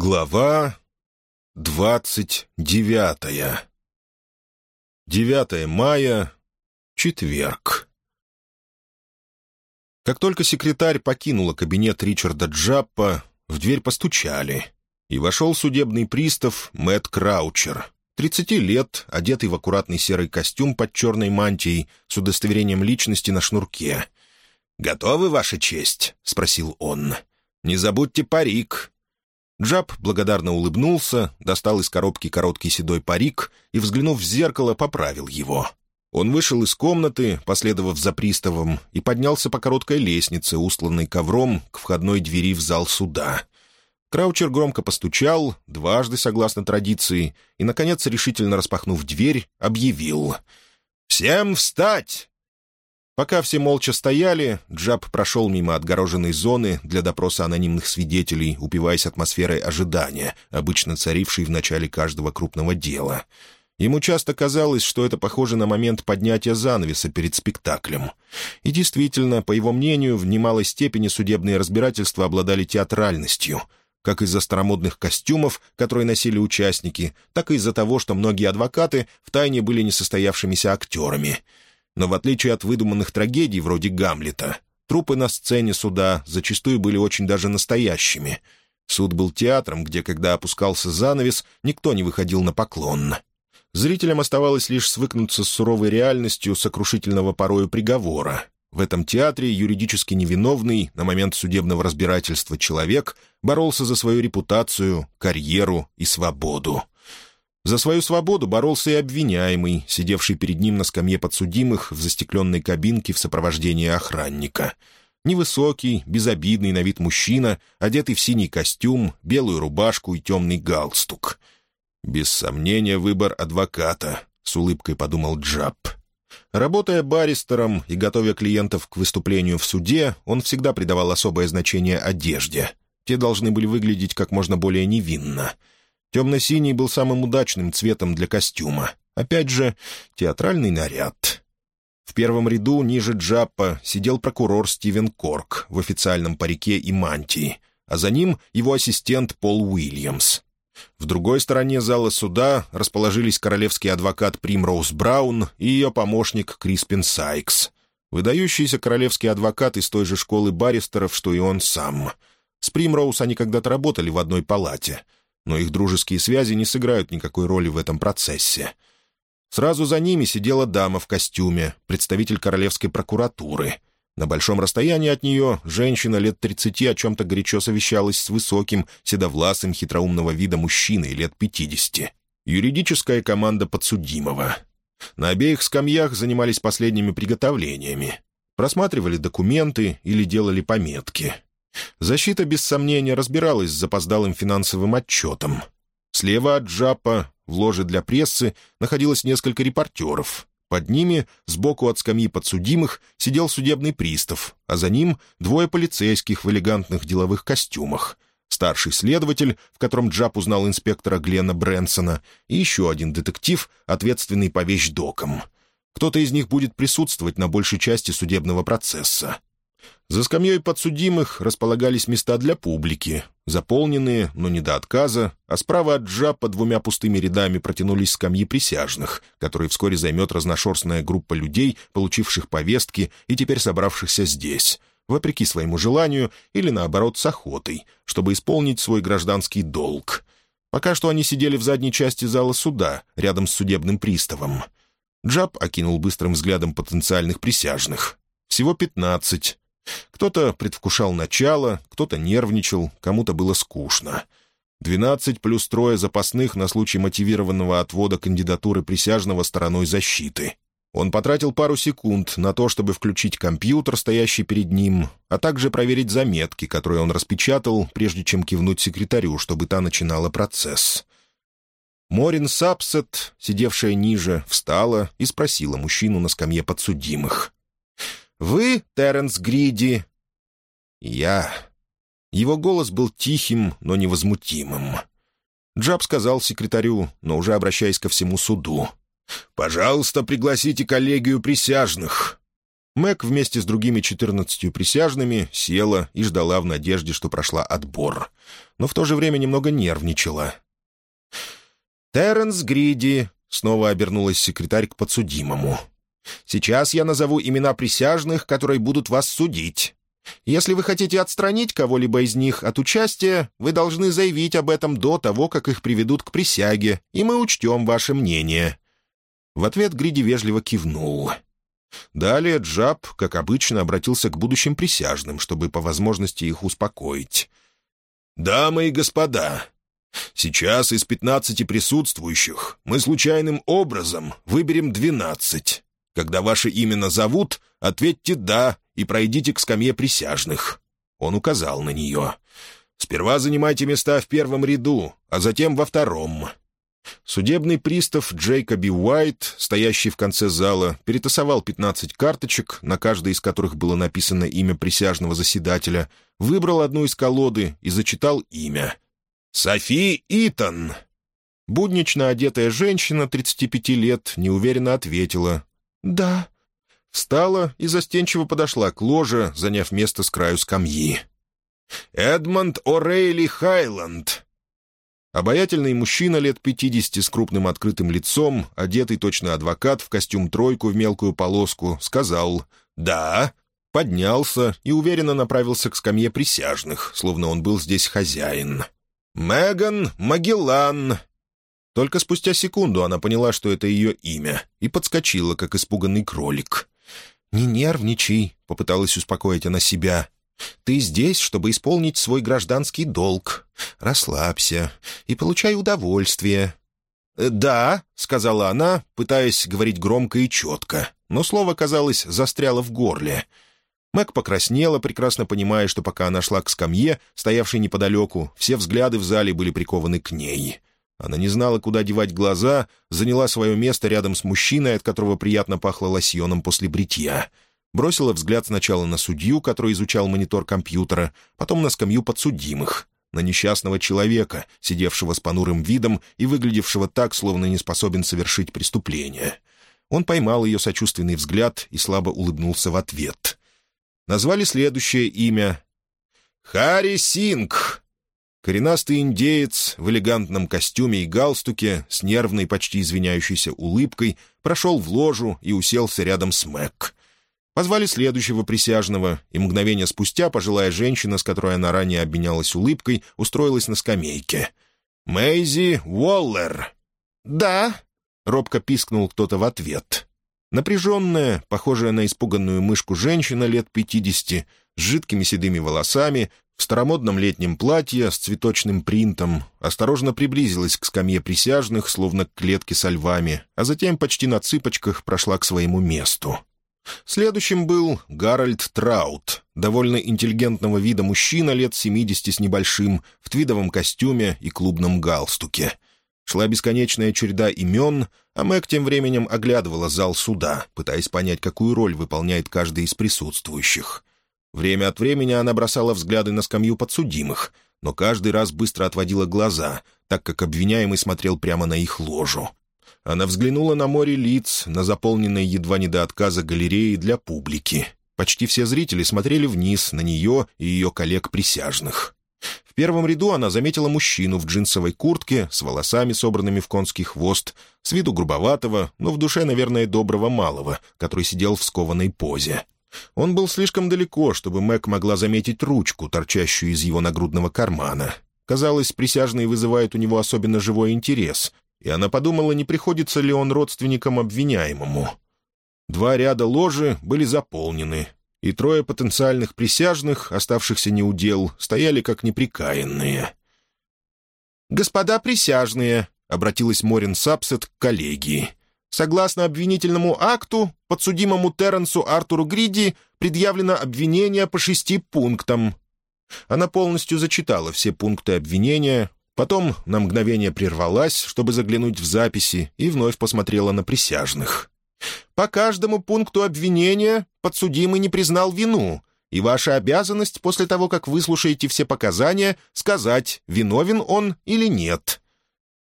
Глава двадцать девятая 9 мая, четверг. Как только секретарь покинула кабинет Ричарда Джаппа, в дверь постучали, и вошел судебный пристав Мэтт Краучер, 30 лет, одетый в аккуратный серый костюм под черной мантией с удостоверением личности на шнурке. «Готовы, Ваша честь?» — спросил он. «Не забудьте парик, Джаб благодарно улыбнулся, достал из коробки короткий седой парик и, взглянув в зеркало, поправил его. Он вышел из комнаты, последовав за приставом, и поднялся по короткой лестнице, устланной ковром, к входной двери в зал суда. Краучер громко постучал, дважды согласно традиции, и, наконец, решительно распахнув дверь, объявил «Всем встать! Пока все молча стояли, Джаб прошел мимо отгороженной зоны для допроса анонимных свидетелей, упиваясь атмосферой ожидания, обычно царившей в начале каждого крупного дела. Ему часто казалось, что это похоже на момент поднятия занавеса перед спектаклем. И действительно, по его мнению, в немалой степени судебные разбирательства обладали театральностью — как из-за старомодных костюмов, которые носили участники, так и из-за того, что многие адвокаты втайне были несостоявшимися актерами — но в отличие от выдуманных трагедий вроде «Гамлета», трупы на сцене суда зачастую были очень даже настоящими. Суд был театром, где, когда опускался занавес, никто не выходил на поклон. Зрителям оставалось лишь свыкнуться с суровой реальностью сокрушительного порою приговора. В этом театре юридически невиновный на момент судебного разбирательства человек боролся за свою репутацию, карьеру и свободу. За свою свободу боролся и обвиняемый, сидевший перед ним на скамье подсудимых в застекленной кабинке в сопровождении охранника. Невысокий, безобидный на вид мужчина, одетый в синий костюм, белую рубашку и темный галстук. «Без сомнения, выбор адвоката», — с улыбкой подумал Джаб. Работая баристером и готовя клиентов к выступлению в суде, он всегда придавал особое значение одежде. Те должны были выглядеть как можно более невинно — Темно-синий был самым удачным цветом для костюма. Опять же, театральный наряд. В первом ряду ниже Джаппа сидел прокурор Стивен Корк в официальном парике и мантии, а за ним его ассистент Пол Уильямс. В другой стороне зала суда расположились королевский адвокат Примроуз Браун и ее помощник Криспин Сайкс. Выдающийся королевский адвокат из той же школы баристеров, что и он сам. С Примроуз они когда-то работали в одной палате — но их дружеские связи не сыграют никакой роли в этом процессе. Сразу за ними сидела дама в костюме, представитель королевской прокуратуры. На большом расстоянии от нее женщина лет тридцати о чем-то горячо совещалась с высоким, седовласым, хитроумного вида мужчиной лет пятидесяти. Юридическая команда подсудимого. На обеих скамьях занимались последними приготовлениями. Просматривали документы или делали пометки — Защита, без сомнения, разбиралась с запоздалым финансовым отчетом. Слева от Джапа, в ложе для прессы, находилось несколько репортеров. Под ними, сбоку от скамьи подсудимых, сидел судебный пристав, а за ним двое полицейских в элегантных деловых костюмах. Старший следователь, в котором Джап узнал инспектора Глена Брэнсона, и еще один детектив, ответственный по вещдокам. Кто-то из них будет присутствовать на большей части судебного процесса. За скамьей подсудимых располагались места для публики, заполненные, но не до отказа, а справа от джапа двумя пустыми рядами протянулись скамьи присяжных, которые вскоре займет разношерстная группа людей, получивших повестки и теперь собравшихся здесь, вопреки своему желанию или, наоборот, с охотой, чтобы исполнить свой гражданский долг. Пока что они сидели в задней части зала суда, рядом с судебным приставом. Джаб окинул быстрым взглядом потенциальных присяжных. Всего пятнадцать, кто-то предвкушал начало, кто-то нервничал, кому-то было скучно. Двенадцать плюс трое запасных на случай мотивированного отвода кандидатуры присяжного стороной защиты. Он потратил пару секунд на то, чтобы включить компьютер, стоящий перед ним, а также проверить заметки, которые он распечатал, прежде чем кивнуть секретарю, чтобы та начинала процесс. Морин Сапсет, сидевшая ниже, встала и спросила мужчину на скамье подсудимых. «Вы, Терренс Гриди?» «Я». Его голос был тихим, но невозмутимым. Джаб сказал секретарю, но уже обращаясь ко всему суду. «Пожалуйста, пригласите коллегию присяжных». Мэг вместе с другими четырнадцатью присяжными села и ждала в надежде, что прошла отбор. Но в то же время немного нервничала. «Терренс Гриди», — снова обернулась секретарь к подсудимому. «Сейчас я назову имена присяжных, которые будут вас судить. Если вы хотите отстранить кого-либо из них от участия, вы должны заявить об этом до того, как их приведут к присяге, и мы учтем ваше мнение». В ответ Гриди вежливо кивнул. Далее Джаб, как обычно, обратился к будущим присяжным, чтобы по возможности их успокоить. «Дамы и господа, сейчас из пятнадцати присутствующих мы случайным образом выберем двенадцать. Когда ваше имя назовут, ответьте «да» и пройдите к скамье присяжных». Он указал на нее. «Сперва занимайте места в первом ряду, а затем во втором. Судебный пристав Джейкоби Уайт, стоящий в конце зала, перетасовал 15 карточек, на каждой из которых было написано имя присяжного заседателя, выбрал одну из колоды и зачитал имя. «Софи Итон!» Буднично одетая женщина 35 лет неуверенно ответила «Да». Встала и застенчиво подошла к ложе, заняв место с краю скамьи. «Эдмонд О'Рейли Хайланд!» Обаятельный мужчина лет пятидесяти с крупным открытым лицом, одетый точно адвокат в костюм-тройку в мелкую полоску, сказал «Да», поднялся и уверенно направился к скамье присяжных, словно он был здесь хозяин. «Меган Магеллан!» Только спустя секунду она поняла, что это ее имя, и подскочила, как испуганный кролик. «Не нервничай», — попыталась успокоить она себя. Ты здесь, чтобы исполнить свой гражданский долг. Расслабься и получай удовольствие». «Э, «Да», — сказала она, пытаясь говорить громко и четко, но слово, казалось, застряло в горле. Мэг покраснела, прекрасно понимая, что пока она шла к скамье, стоявшей неподалеку, все взгляды в зале были прикованы к ней. Она не знала, куда девать глаза, заняла свое место рядом с мужчиной, от которого приятно пахло лосьоном после бритья — бросила взгляд сначала на судью, который изучал монитор компьютера, потом на скамью подсудимых, на несчастного человека, сидевшего с понурым видом и выглядевшего так, словно не способен совершить преступление. Он поймал ее сочувственный взгляд и слабо улыбнулся в ответ. Назвали следующее имя. «Харри Синг!» Коренастый индеец в элегантном костюме и галстуке с нервной, почти извиняющейся улыбкой прошел в ложу и уселся рядом с Мэг. Позвали следующего присяжного, и мгновение спустя пожилая женщина, с которой она ранее обменялась улыбкой, устроилась на скамейке. «Мэйзи Уоллер!» «Да!» — робко пискнул кто-то в ответ. Напряженная, похожая на испуганную мышку женщина лет пятидесяти, с жидкими седыми волосами, в старомодном летнем платье с цветочным принтом, осторожно приблизилась к скамье присяжных, словно к клетке со львами, а затем почти на цыпочках прошла к своему месту. Следующим был Гарольд Траут, довольно интеллигентного вида мужчина лет 70 с небольшим, в твидовом костюме и клубном галстуке. Шла бесконечная череда имен, а Мэг тем временем оглядывала зал суда, пытаясь понять, какую роль выполняет каждый из присутствующих. Время от времени она бросала взгляды на скамью подсудимых, но каждый раз быстро отводила глаза, так как обвиняемый смотрел прямо на их ложу. Она взглянула на море лиц, на заполненные едва не до отказа галереи для публики. Почти все зрители смотрели вниз на нее и ее коллег-присяжных. В первом ряду она заметила мужчину в джинсовой куртке, с волосами, собранными в конский хвост, с виду грубоватого, но в душе, наверное, доброго малого, который сидел в скованной позе. Он был слишком далеко, чтобы Мэг могла заметить ручку, торчащую из его нагрудного кармана. Казалось, присяжные вызывают у него особенно живой интерес, и она подумала, не приходится ли он родственникам обвиняемому. Два ряда ложи были заполнены, и трое потенциальных присяжных, оставшихся неудел, стояли как неприкаянные. «Господа присяжные», — обратилась Морин Сапсет к коллегии, «согласно обвинительному акту, подсудимому Терренсу Артуру Гриди предъявлено обвинение по шести пунктам». Она полностью зачитала все пункты обвинения, Потом на мгновение прервалась, чтобы заглянуть в записи, и вновь посмотрела на присяжных. «По каждому пункту обвинения подсудимый не признал вину, и ваша обязанность после того, как выслушаете все показания, сказать, виновен он или нет».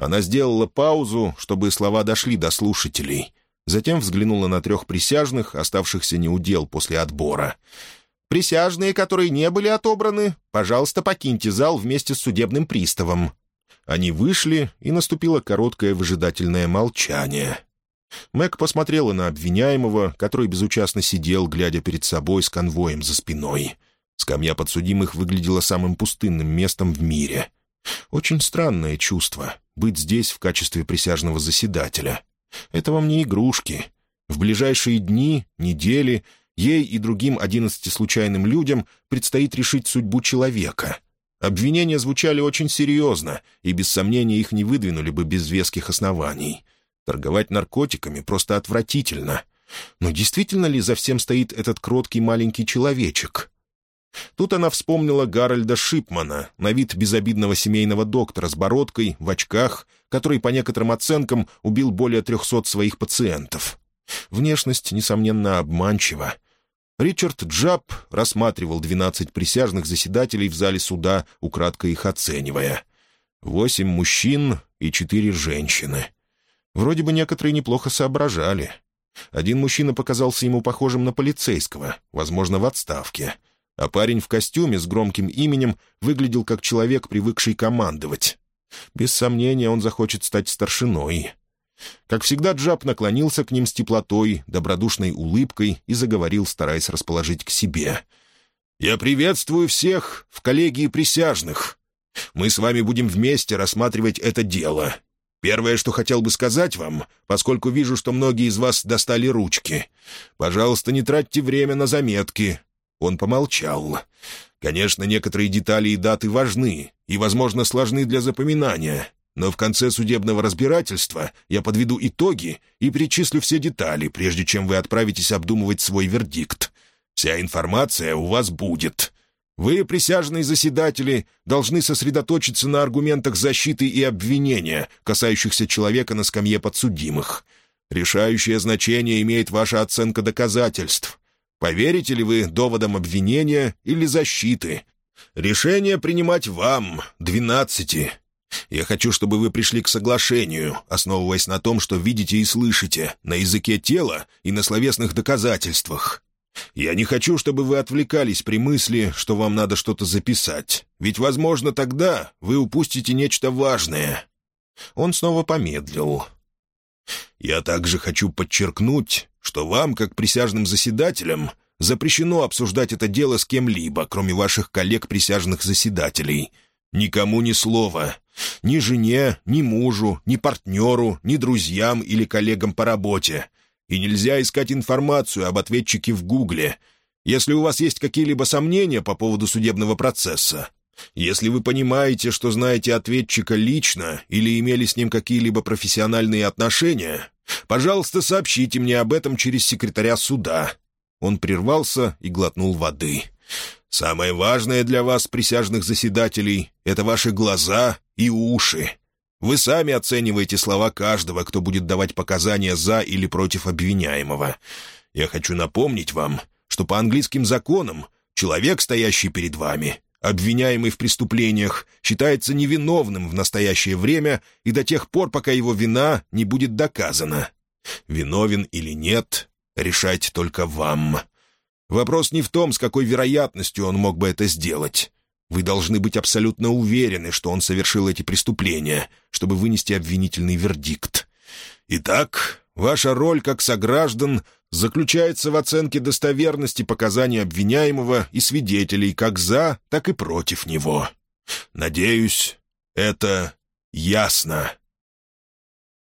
Она сделала паузу, чтобы слова дошли до слушателей. Затем взглянула на трех присяжных, оставшихся неудел после отбора. «Присяжные, которые не были отобраны, пожалуйста, покиньте зал вместе с судебным приставом». Они вышли, и наступило короткое выжидательное молчание. Мэг посмотрела на обвиняемого, который безучастно сидел, глядя перед собой с конвоем за спиной. Скамья подсудимых выглядела самым пустынным местом в мире. Очень странное чувство — быть здесь в качестве присяжного заседателя. Это вам не игрушки. В ближайшие дни, недели ей и другим одиннадцати случайным людям предстоит решить судьбу человека. Обвинения звучали очень серьезно, и без сомнения их не выдвинули бы без веских оснований. Торговать наркотиками просто отвратительно. Но действительно ли за всем стоит этот кроткий маленький человечек? Тут она вспомнила Гарольда Шипмана, на вид безобидного семейного доктора с бородкой, в очках, который, по некоторым оценкам, убил более трехсот своих пациентов. Внешность, несомненно, обманчива. Ричард Джаб рассматривал двенадцать присяжных заседателей в зале суда, украдкой их оценивая. Восемь мужчин и четыре женщины. Вроде бы некоторые неплохо соображали. Один мужчина показался ему похожим на полицейского, возможно, в отставке — а парень в костюме с громким именем выглядел как человек, привыкший командовать. Без сомнения, он захочет стать старшиной. Как всегда, Джаб наклонился к ним с теплотой, добродушной улыбкой и заговорил, стараясь расположить к себе. «Я приветствую всех в коллегии присяжных. Мы с вами будем вместе рассматривать это дело. Первое, что хотел бы сказать вам, поскольку вижу, что многие из вас достали ручки. Пожалуйста, не тратьте время на заметки. Он помолчал. «Конечно, некоторые детали и даты важны и, возможно, сложны для запоминания, но в конце судебного разбирательства я подведу итоги и перечислю все детали, прежде чем вы отправитесь обдумывать свой вердикт. Вся информация у вас будет. Вы, присяжные заседатели, должны сосредоточиться на аргументах защиты и обвинения, касающихся человека на скамье подсудимых. Решающее значение имеет ваша оценка доказательств. Поверите ли вы доводам обвинения или защиты? Решение принимать вам, двенадцати. Я хочу, чтобы вы пришли к соглашению, основываясь на том, что видите и слышите, на языке тела и на словесных доказательствах. Я не хочу, чтобы вы отвлекались при мысли, что вам надо что-то записать, ведь, возможно, тогда вы упустите нечто важное». Он снова помедлил. «Я также хочу подчеркнуть, что вам, как присяжным заседателям, запрещено обсуждать это дело с кем-либо, кроме ваших коллег-присяжных заседателей. Никому ни слова. Ни жене, ни мужу, ни партнеру, ни друзьям или коллегам по работе. И нельзя искать информацию об ответчике в Гугле. Если у вас есть какие-либо сомнения по поводу судебного процесса, если вы понимаете, что знаете ответчика лично или имели с ним какие-либо профессиональные отношения, пожалуйста, сообщите мне об этом через секретаря суда». Он прервался и глотнул воды. «Самое важное для вас, присяжных заседателей, это ваши глаза и уши. Вы сами оцениваете слова каждого, кто будет давать показания за или против обвиняемого. Я хочу напомнить вам, что по английским законам человек, стоящий перед вами, Обвиняемый в преступлениях считается невиновным в настоящее время и до тех пор, пока его вина не будет доказана. Виновен или нет, решать только вам. Вопрос не в том, с какой вероятностью он мог бы это сделать. Вы должны быть абсолютно уверены, что он совершил эти преступления, чтобы вынести обвинительный вердикт. Итак, ваша роль как сограждан заключается в оценке достоверности показаний обвиняемого и свидетелей как за, так и против него. Надеюсь, это ясно.